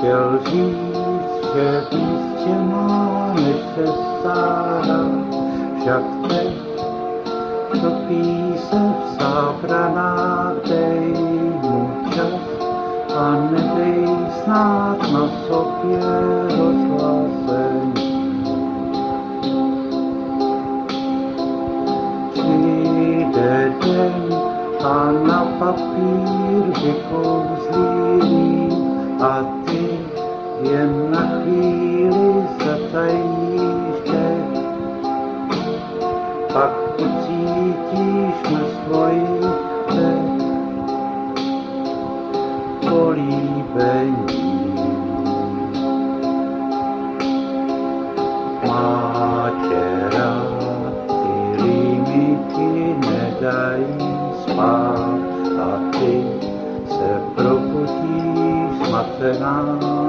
chtěl říct, že víc tě má, než se stará, však teď topí se v zábranách, dej mu čas a nedej snad na sobě rozhlazení. Přijde den a na papír vykouzlí a Pak ucítíš na svoji teď políbení. Má nedají spát a ty se probudíš zmatená